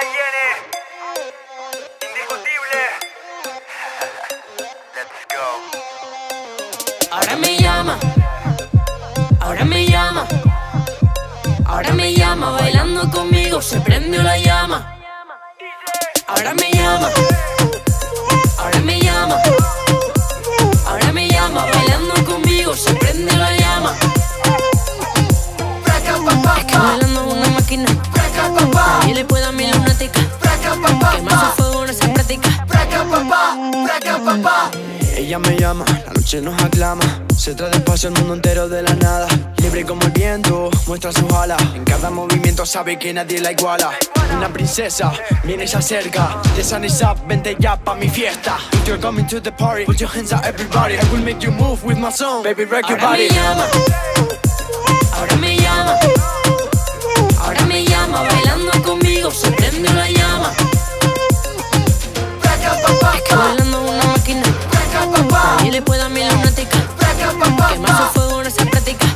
Viene. Indiscutible. Let's go. Ahora me llama, ahora me llama, ahora me llama bailando conmigo, se prendió la llama. Ahora me llama, Ella me llama, la noche nos aclama. Se trae despacio el mundo entero de la nada. Libre como el viento, muestra sus alas. En cada movimiento sabe que nadie la iguala. Una princesa, viene ya cerca. The sun is up, vente ya pa' mi fiesta. If you're coming to the party, put your hands up, everybody. I will make you move with my song. Baby, rock your Ahora me body. llama, ahora me llama, ahora me llama bailando conmigo, se prendió la llama. Le puedo a mi lunática, que más el fuego no se practica.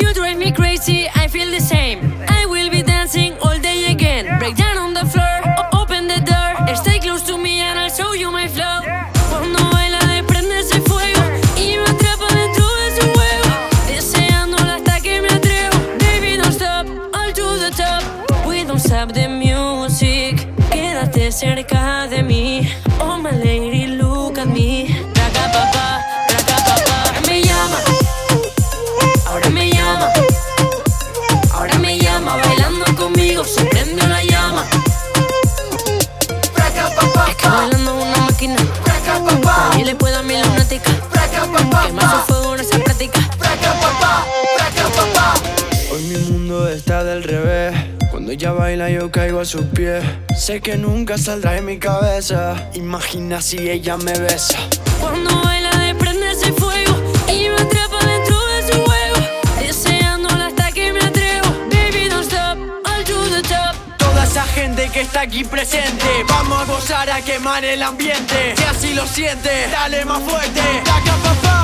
You drive me crazy, I feel the same. I will be dancing all day again. Break down on the floor, open the door. Stay close to me and I'll show you my flow. Cuando baila desprende ese fuego y me atrapa dentro de su juego. Deseándola hasta que me atrevo. Baby, don't stop, all to the top. We don't stop the music. Quédate cerca de mí. Que más el fuego no se practica. Hoy mi mundo está del revés. Cuando ella baila yo caigo a sus pies. Sé que nunca saldrá de mi cabeza. Imagina si ella me besa. Cuando baila desprende ese fuego y me atrapa dentro de su juego, deseándola hasta que me atrevo. Baby, don't stop, all to the top. Toda esa gente que está aquí presente, vamos a gozar a quemar el ambiente. Si así lo sientes, dale más fuerte. Placa papá,